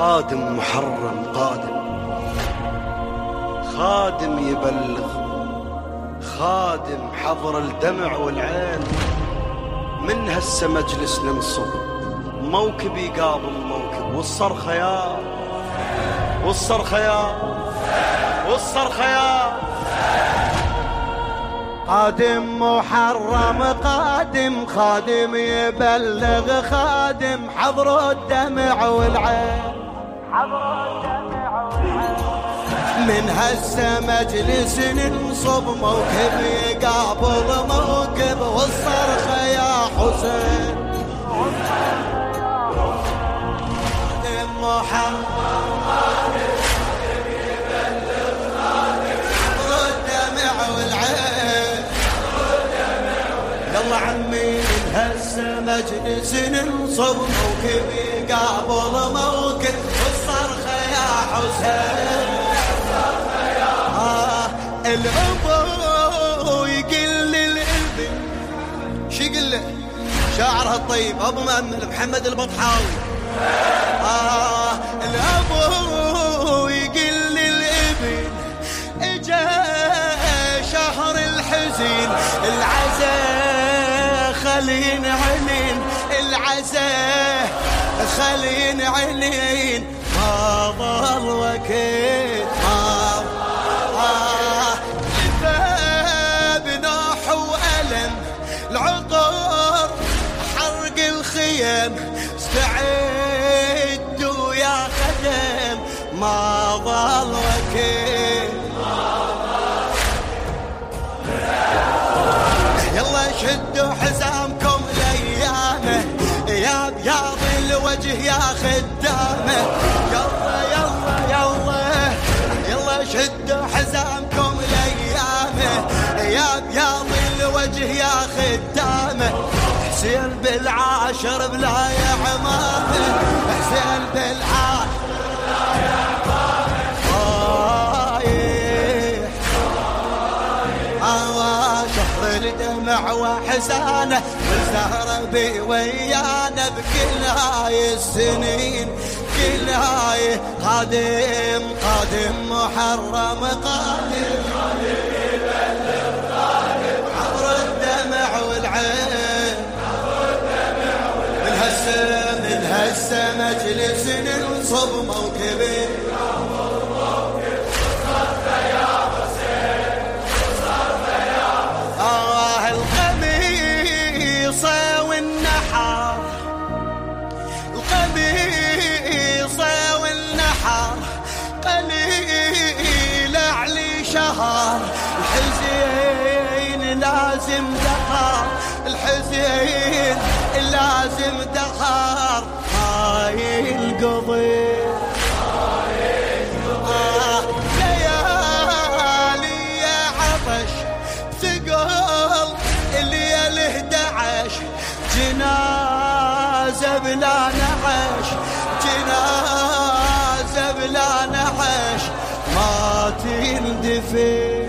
قادم محرم قادم. خادم يبلغ. خادم حضر الدمع والعين. من هسه مجلس ننصب. موكب يقابل موكب والصرخة يا. والصرخة يا. والصرخة يا. قادم محرم قادم. خادم يبلغ. خادم حضر الدمع والعين. من هسه مجلس ننصب موكب يقابل موكب والصرخة يا حسين. محمد يلا عمي. هسه مجلس ننصب موكب يقابل موكب والصرخة يا حسين الأبو يقل للابن شو يقول له؟ شاعرها الطيب أبو مأمل محمد البطحاوي. آه الأبو يقل للابن إجا شهر الحزين العزاء خلين عينين العزاء خلين عينين. ما ضل وكيل ما العطر حرق الخيم. استعدوا يا خدم ما ظل وكيل. يا خدامة. يلا يلا يلا. يلا شدوا حزامكم ليامه يا بياض الوجه يا خدامة. حسين بالعاشر بلا يا عمامة. حسين بالعاشر الدمع وحسانه والزهرة بي ويانا بكل هاي السنين. كل هاي قادم قادم محرم. قادم هسه مجلس ننصب موكبي لازم دهر هاي القضية. آه ليالي يا عطش ثقل الليل 11 جنازة بلا نعش جنازة بلا نعش. ما تندفن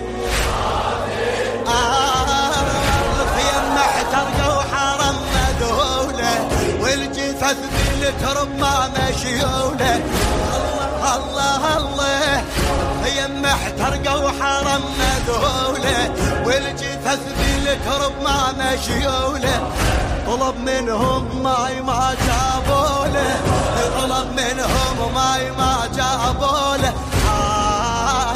بالترب ما مشيولة الله الله الله هي محترقة وحرم مذهولة والجثث بالترب ما مشيولة طلب منهم ماي ما جابوله طلب منهم ماي ما جابوله آه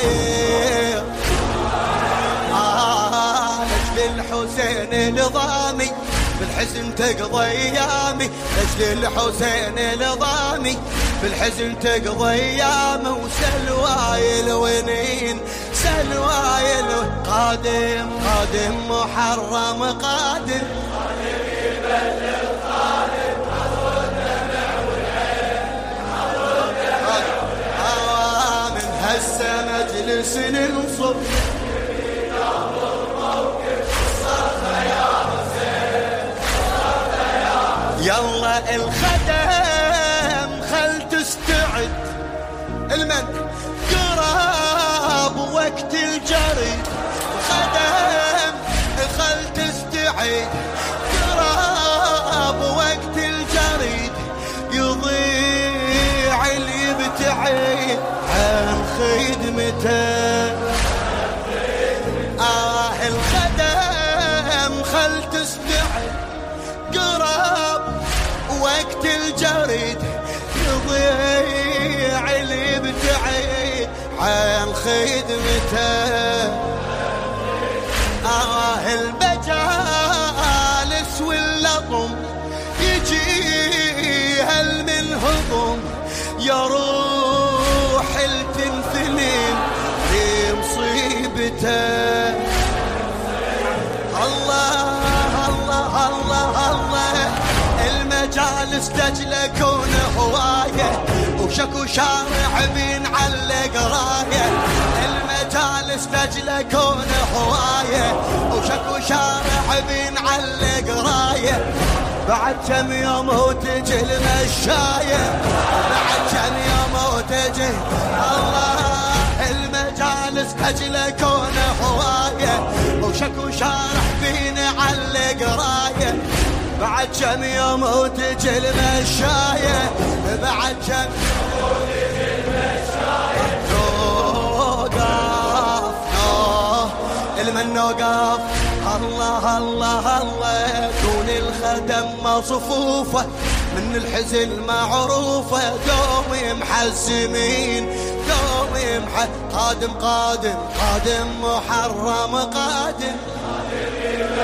آه الحسين نظامي بالحزن تقضي ايامي نجل الحسين نظامي بالحزن تقضي ايامي وسلواي الونين سلواي قادم قادم محرم قادم قادم يبلغ قادم هسه مجلس ننصب خدمته. آه الخدم خل تستعد قرب وقت الجريد يضيع اللي بتعيد عن خدمته. الله الله الله الله. المجالس تجلكون هواية. وشكو شارع بين علق راية. المجالس تجلكون هواية. وشكو شارع بين علق راية. بعد كم يوم وتجي المشاية. بعد كم يوم وتجي الله. المجالس هواية شارح بين على قراية بعد كم يوم وتجي المشاية. بعد كم يوم وتجي المشاية نوقف المن نوقف الله الله الله دون الخدم مصفوفة. من الحزن معروفة دوم محزمين دوم. قادم قادم قادم محرم قادم.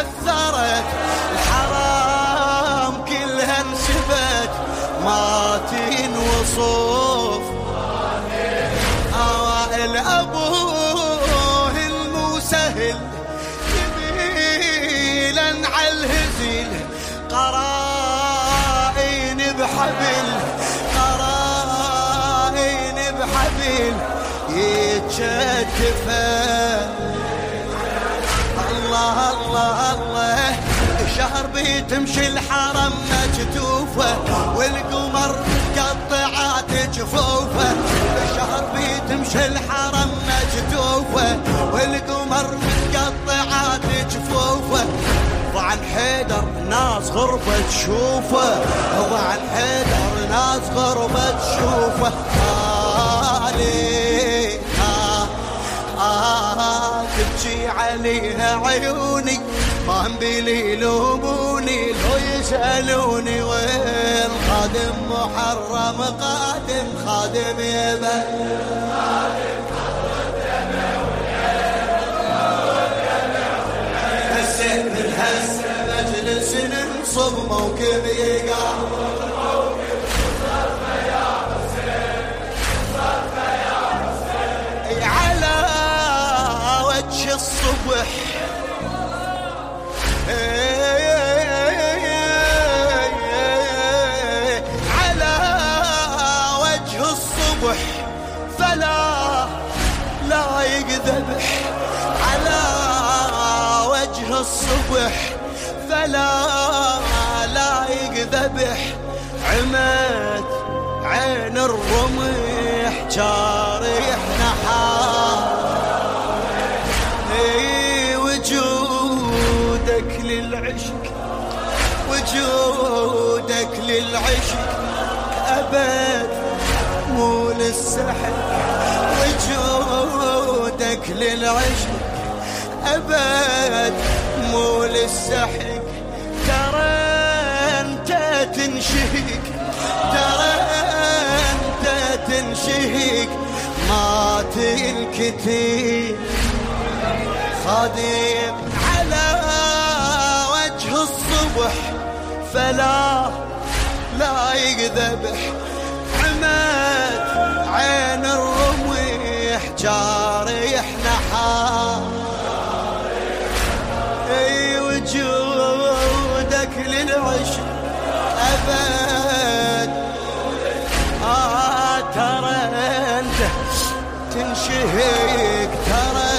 وتعثرت الحرام كلها انسبت ماتين وصوف. أوائل أبوه المسهل. جميلا على الهزيل. قرائن بحبل. بحبيل يتشتفه الله الشهر بتمشي الحرم مكتوفه والقمر قطعات جفوفه. الشهر بتمشي الحرم مكتوفه والقمر قطعات جفوفه. ضعن حيدر ناس غربة تشوفه ضعن حيدر ناس غربة تشوفه. عليها آه تبكي عليها عيوني ما بلي يلوموني لو يسألوني وين خادم محرم قادم خادم يبا هسه من هسه مجلس ننصب موكب يقع. الصبح فلا لا يقذبح عمت عين الرمح جارح نحار للعشق وجودك للعشق. أبد مو للسحر. وجودك للعشق. أبد مو للسحق ترى أنت تنشهق ترى أنت تنشهق ما تنكتي خادم على الصبح. فلا لا يذبح. عمد عين الرميح جاريح وجودك للعشق أبد. آه ترى تنشهيك ترى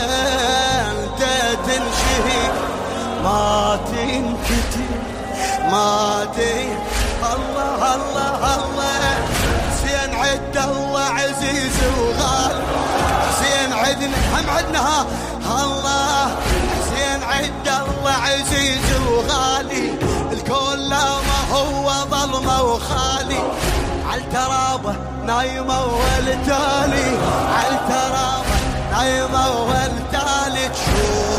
أنت تنشهيك ما تنكتي ما تي الله الله الله. حسين عد الله عزيز وغالي حسين عدنا هم عدنا. الله. عد الله عزيز وغالي. الكل ما هو ظلمه وخالي. عالترابه نايمة والتالي. عالترابه نايمة والتالي. تشوفه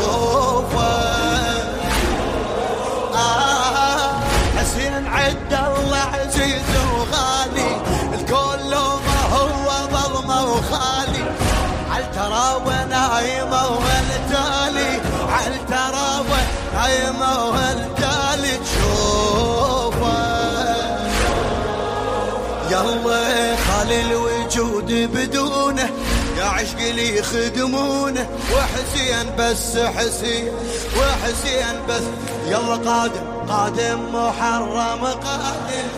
عالترابه نايمه والتالي تشوفه. يلا خالي الوجود بدونه يا عشق لي يخدمونه وحسين بس حسين وحسين بس. يلا قادم قادم محرم قادم